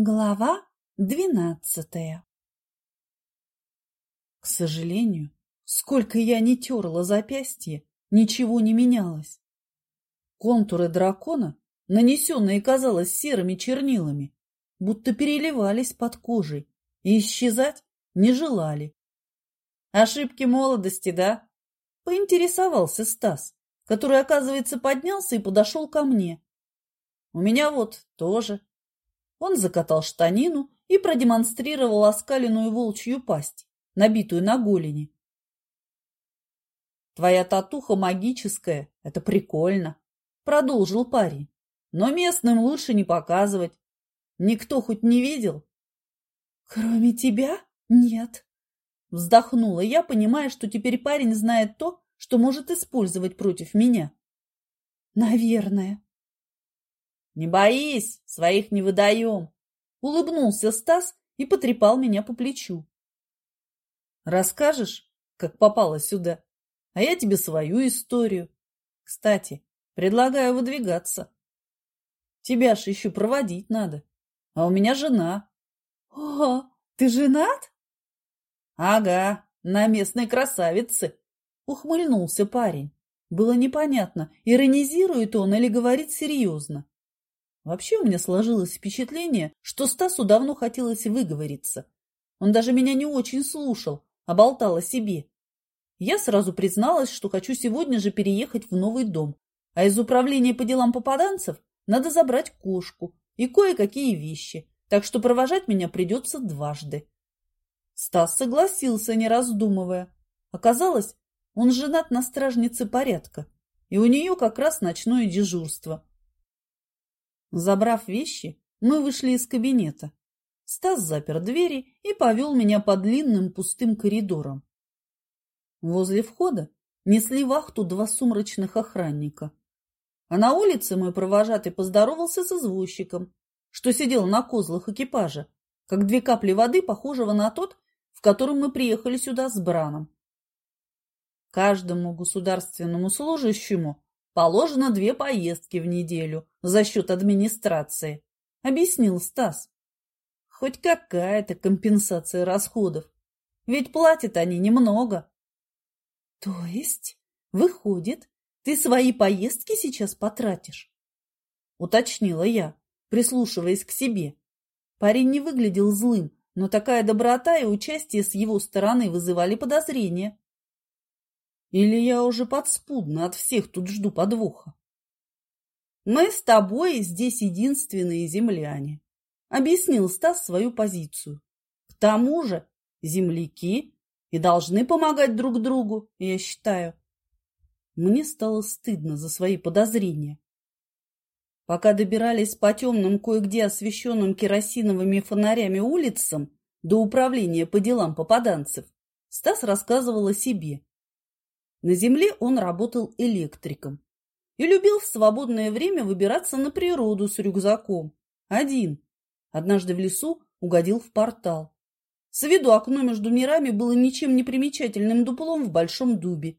Глава двенадцатая К сожалению, сколько я не терла запястье, ничего не менялось. Контуры дракона, нанесенные, казалось, серыми чернилами, будто переливались под кожей и исчезать не желали. Ошибки молодости, да? Поинтересовался Стас, который, оказывается, поднялся и подошел ко мне. У меня вот тоже. Он закатал штанину и продемонстрировал оскаленную волчью пасть, набитую на голени. «Твоя татуха магическая, это прикольно», — продолжил парень. «Но местным лучше не показывать. Никто хоть не видел?» «Кроме тебя? Нет», — вздохнула я, понимая, что теперь парень знает то, что может использовать против меня. «Наверное», «Не боись, своих не выдаем!» Улыбнулся Стас и потрепал меня по плечу. «Расскажешь, как попала сюда? А я тебе свою историю. Кстати, предлагаю выдвигаться. Тебя ж еще проводить надо, а у меня жена». «О, ты женат?» «Ага, на местной красавице!» — ухмыльнулся парень. Было непонятно, иронизирует он или говорит серьезно. Вообще у меня сложилось впечатление, что Стасу давно хотелось выговориться. Он даже меня не очень слушал, а болтал о себе. Я сразу призналась, что хочу сегодня же переехать в новый дом, а из управления по делам попаданцев надо забрать кошку и кое-какие вещи, так что провожать меня придется дважды. Стас согласился, не раздумывая. Оказалось, он женат на стражнице порядка, и у нее как раз ночное дежурство. Забрав вещи, мы вышли из кабинета. Стас запер двери и повел меня по длинным пустым коридорам. Возле входа несли вахту два сумрачных охранника. А на улице мой провожатый поздоровался с извозчиком, что сидел на козлах экипажа, как две капли воды, похожего на тот, в котором мы приехали сюда с Браном. Каждому государственному служащему Положено две поездки в неделю за счет администрации, объяснил Стас. Хоть какая-то компенсация расходов. Ведь платят они немного. То есть, выходит, ты свои поездки сейчас потратишь? Уточнила я, прислушиваясь к себе. Парень не выглядел злым, но такая доброта и участие с его стороны вызывали подозрения. Или я уже подспудно от всех тут жду подвоха? Мы с тобой здесь единственные земляне, объяснил Стас свою позицию. К тому же земляки и должны помогать друг другу, я считаю. Мне стало стыдно за свои подозрения. Пока добирались по темным, кое-где освещенным керосиновыми фонарями улицам до управления по делам попаданцев, Стас рассказывал о себе. На земле он работал электриком и любил в свободное время выбираться на природу с рюкзаком. Один. Однажды в лесу угодил в портал. С виду окно между мирами было ничем не примечательным дуплом в большом дубе.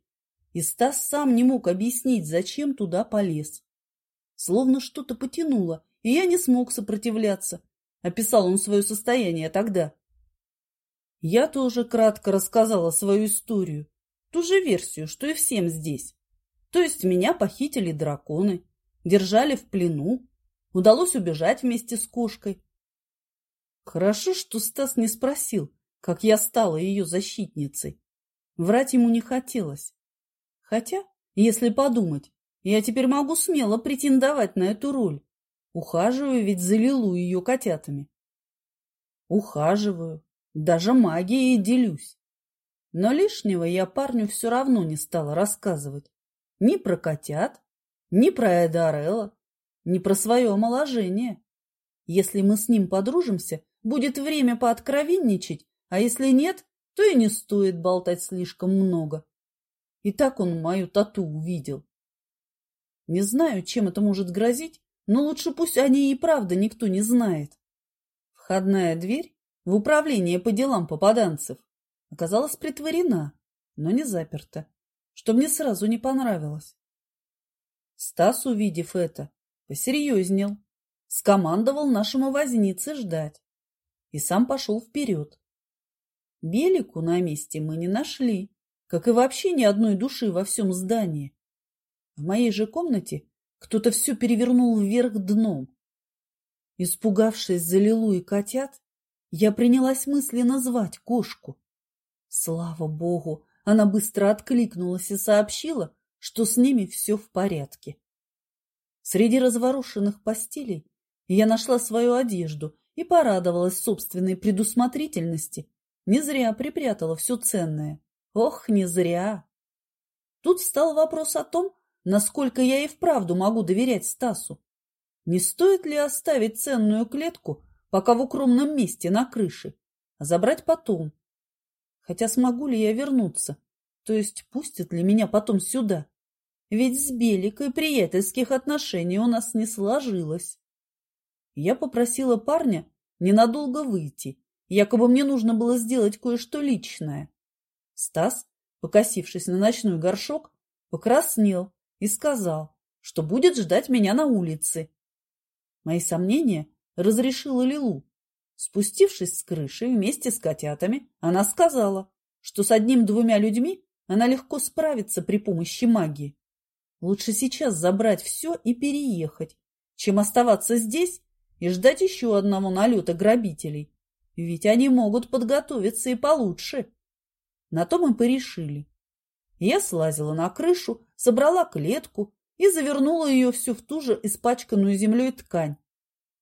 И Стас сам не мог объяснить, зачем туда полез. Словно что-то потянуло, и я не смог сопротивляться. Описал он свое состояние тогда. Я тоже кратко рассказала свою историю. Ту же версию, что и всем здесь. То есть меня похитили драконы, держали в плену, удалось убежать вместе с кошкой. Хорошо, что Стас не спросил, как я стала ее защитницей. Врать ему не хотелось. Хотя, если подумать, я теперь могу смело претендовать на эту роль. Ухаживаю ведь за Лилу ее котятами. Ухаживаю, даже магией делюсь. Но лишнего я парню все равно не стала рассказывать. Ни про котят, ни про Эдарелла, ни про свое омоложение. Если мы с ним подружимся, будет время пооткровенничать, а если нет, то и не стоит болтать слишком много. И так он мою тату увидел. Не знаю, чем это может грозить, но лучше пусть о ней и правда никто не знает. Входная дверь в управление по делам попаданцев оказалась притворена, но не заперта, что мне сразу не понравилось. Стас, увидев это, посерьезнел, скомандовал нашему вознице ждать и сам пошел вперед. Белику на месте мы не нашли, как и вообще ни одной души во всем здании. В моей же комнате кто-то все перевернул вверх дном. Испугавшись за Лилу и котят, я принялась мысленно звать кошку. Слава богу, она быстро откликнулась и сообщила, что с ними все в порядке. Среди разворошенных постелей я нашла свою одежду и порадовалась собственной предусмотрительности. Не зря припрятала все ценное. Ох, не зря! Тут встал вопрос о том, насколько я и вправду могу доверять Стасу. Не стоит ли оставить ценную клетку пока в укромном месте на крыше, а забрать потом? Хотя смогу ли я вернуться? То есть пустят ли меня потом сюда? Ведь с Беликой приятельских отношений у нас не сложилось. Я попросила парня ненадолго выйти, якобы мне нужно было сделать кое-что личное. Стас, покосившись на ночной горшок, покраснел и сказал, что будет ждать меня на улице. Мои сомнения разрешила Лилу. Спустившись с крыши вместе с котятами, она сказала, что с одним-двумя людьми она легко справится при помощи магии. Лучше сейчас забрать все и переехать, чем оставаться здесь и ждать еще одного налета грабителей. Ведь они могут подготовиться и получше. На то мы порешили. Я слазила на крышу, собрала клетку и завернула ее всю в ту же испачканную землей ткань.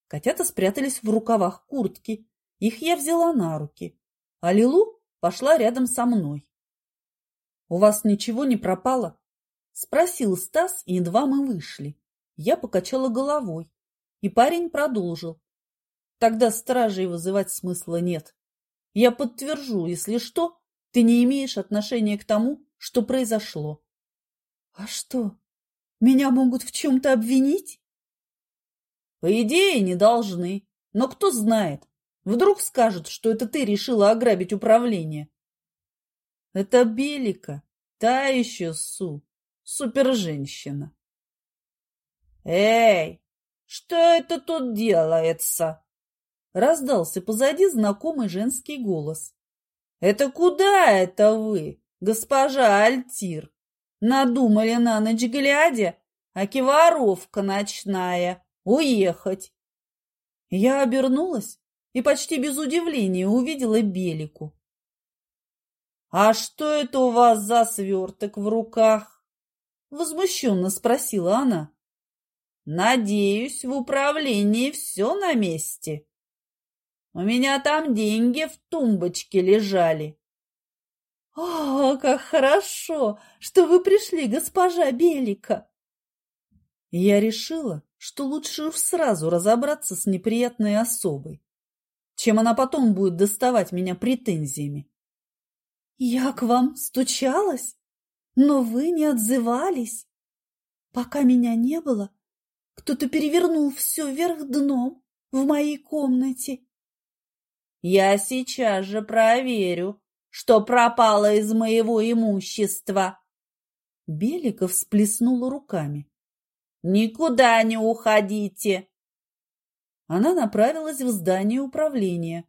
Котята спрятались в рукавах куртки. Их я взяла на руки. А Лилу пошла рядом со мной. — У вас ничего не пропало? — спросил Стас, и едва мы вышли. Я покачала головой, и парень продолжил. — Тогда стражей вызывать смысла нет. Я подтвержу, если что, ты не имеешь отношения к тому, что произошло. — А что, меня могут в чем-то обвинить? По идее, не должны. Но кто знает, вдруг скажут, что это ты решила ограбить управление. Это Белика, та еще Су, суперженщина. Эй, что это тут делается? Раздался позади знакомый женский голос. Это куда это вы, госпожа Альтир? Надумали на ночь глядя, аки воровка ночная уехать. Я обернулась и почти без удивления увидела Белику. «А что это у вас за сверток в руках?» — возмущенно спросила она. «Надеюсь, в управлении все на месте. У меня там деньги в тумбочке лежали». «О, как хорошо, что вы пришли, госпожа Белика!» Я решила, что лучше уж сразу разобраться с неприятной особой, чем она потом будет доставать меня претензиями. Я к вам стучалась, но вы не отзывались. Пока меня не было, кто-то перевернул все вверх дном в моей комнате. Я сейчас же проверю, что пропало из моего имущества. Беликов всплеснула руками. Никуда не уходите!» Она направилась в здание управления.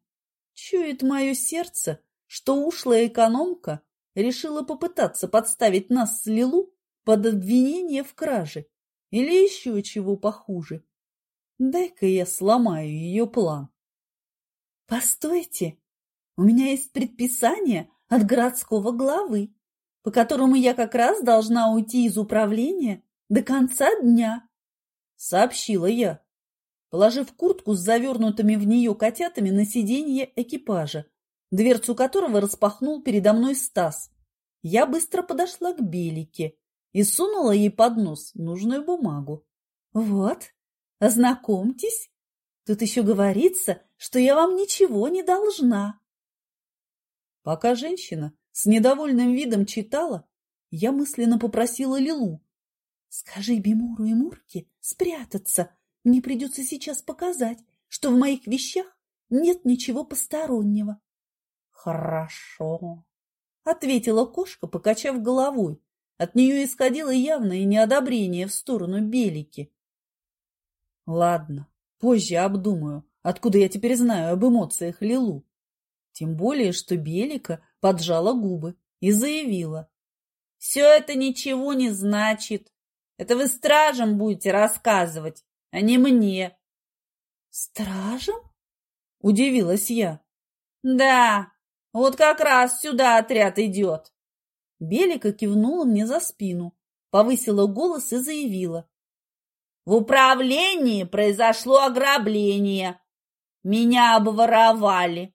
Чует мое сердце, что ушлая экономка решила попытаться подставить нас с Лилу под обвинение в краже или еще чего похуже. Дай-ка я сломаю ее план. Постойте, у меня есть предписание от городского главы, по которому я как раз должна уйти из управления до конца дня, — сообщила я, положив куртку с завернутыми в нее котятами на сиденье экипажа, дверцу которого распахнул передо мной Стас. Я быстро подошла к Белике и сунула ей под нос нужную бумагу. «Вот, ознакомьтесь. Тут еще говорится, что я вам ничего не должна». Пока женщина с недовольным видом читала, я мысленно попросила Лилу Скажи Бимуру и Мурке спрятаться. Мне придется сейчас показать, что в моих вещах нет ничего постороннего. Хорошо, ответила кошка, покачав головой. От нее исходило явное неодобрение в сторону Белики. Ладно, Позже обдумаю, откуда я теперь знаю об эмоциях Лилу. Тем более, что Белика поджала губы и заявила. «Все это ничего не значит. Это вы стражам будете рассказывать, а не мне». «Стражам?» – удивилась я. «Да, вот как раз сюда отряд идет». Белика кивнула мне за спину, повысила голос и заявила. В управлении произошло ограбление. Меня обворовали.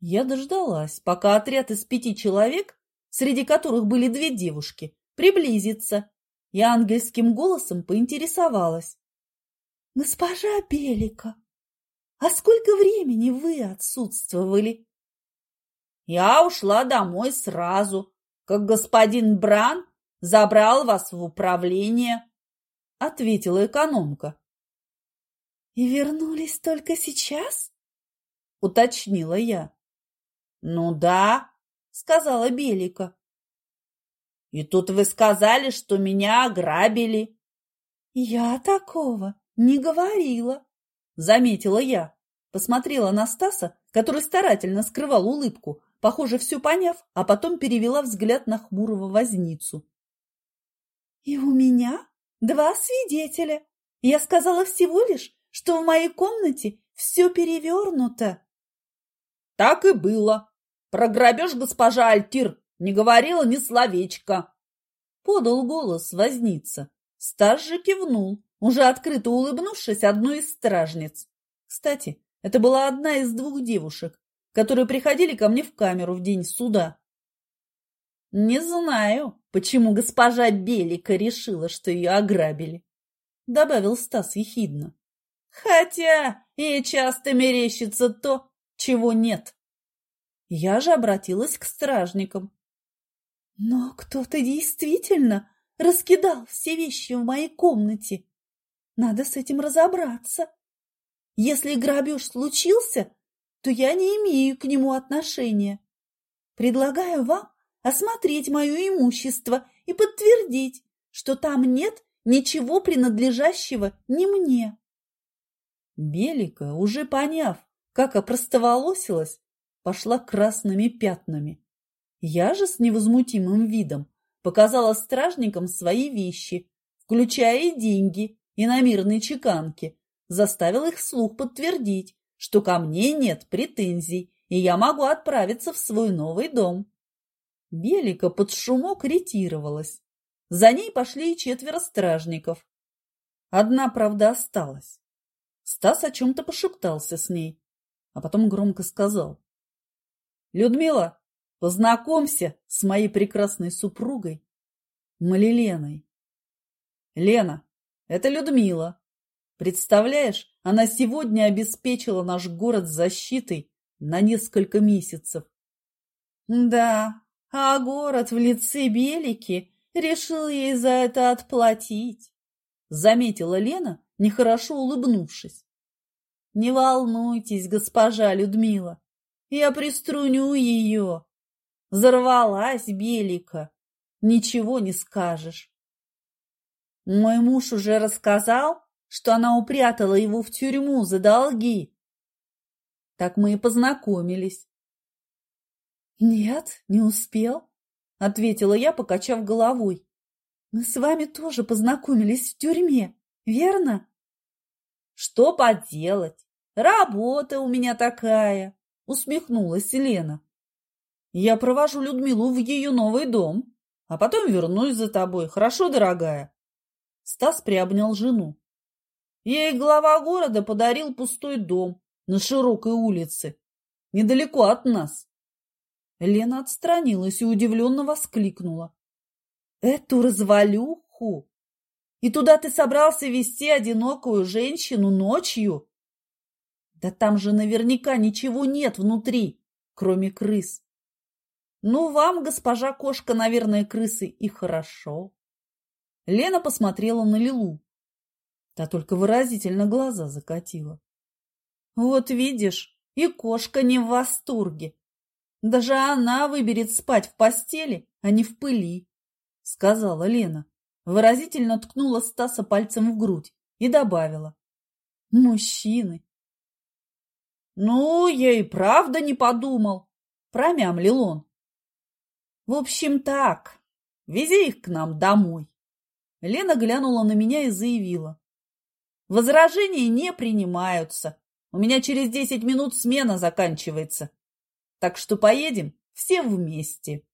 Я дождалась, пока отряд из пяти человек, среди которых были две девушки, приблизится, и ангельским голосом поинтересовалась. — Госпожа Белика, а сколько времени вы отсутствовали? — Я ушла домой сразу, как господин Бран забрал вас в управление ответила экономка. И вернулись только сейчас? уточнила я. Ну да, сказала Белика. И тут вы сказали, что меня ограбили. Я такого не говорила, заметила я. Посмотрела на Стаса, который старательно скрывал улыбку, похоже, все поняв, а потом перевела взгляд на хмурого возницу. «И у меня Два свидетеля. Я сказала всего лишь, что в моей комнате все перевернуто. Так и было. Про грабеж госпожа Альтир не говорила ни словечка. Подал голос возница. Стаж же кивнул, уже открыто улыбнувшись одной из стражниц. Кстати, это была одна из двух девушек, которые приходили ко мне в камеру в день суда. Не знаю, почему госпожа Белика решила, что ее ограбили, добавил Стас ехидно. Хотя ей часто мерещится то, чего нет. Я же обратилась к стражникам. Но кто-то действительно раскидал все вещи в моей комнате. Надо с этим разобраться. Если грабеж случился, то я не имею к нему отношения. Предлагаю вам осмотреть мое имущество и подтвердить, что там нет ничего принадлежащего ни мне. Белика, уже поняв, как опростоволосилась, пошла красными пятнами. Я же с невозмутимым видом показала стражникам свои вещи, включая и деньги, и на мирной чеканке, заставил их вслух подтвердить, что ко мне нет претензий, и я могу отправиться в свой новый дом. Белика под шумок ретировалась. За ней пошли и четверо стражников. Одна, правда, осталась. Стас о чем-то пошептался с ней, а потом громко сказал. — Людмила, познакомься с моей прекрасной супругой Малиленой. — Лена, это Людмила. Представляешь, она сегодня обеспечила наш город защитой на несколько месяцев. — Да, а город в лице Белики решил ей за это отплатить, заметила Лена, нехорошо улыбнувшись. Не волнуйтесь, госпожа Людмила, я приструню ее. Взорвалась Белика, ничего не скажешь. Мой муж уже рассказал, что она упрятала его в тюрьму за долги. Так мы и познакомились. «Нет, не успел», — ответила я, покачав головой. «Мы с вами тоже познакомились в тюрьме, верно?» «Что поделать? Работа у меня такая», — усмехнулась Елена. «Я провожу Людмилу в ее новый дом, а потом вернусь за тобой, хорошо, дорогая?» Стас приобнял жену. Ей глава города подарил пустой дом на широкой улице, недалеко от нас. Лена отстранилась и удивленно воскликнула. «Эту развалюху? И туда ты собрался вести одинокую женщину ночью? Да там же наверняка ничего нет внутри, кроме крыс. Ну, вам, госпожа кошка, наверное, крысы и хорошо». Лена посмотрела на Лилу. Та только выразительно глаза закатила. «Вот видишь, и кошка не в восторге. Даже она выберет спать в постели, а не в пыли, — сказала Лена. Выразительно ткнула Стаса пальцем в грудь и добавила. Мужчины. Ну, я и правда не подумал, промямлил он. В общем, так, вези их к нам домой. Лена глянула на меня и заявила. Возражения не принимаются. У меня через десять минут смена заканчивается. Так что поедем все вместе.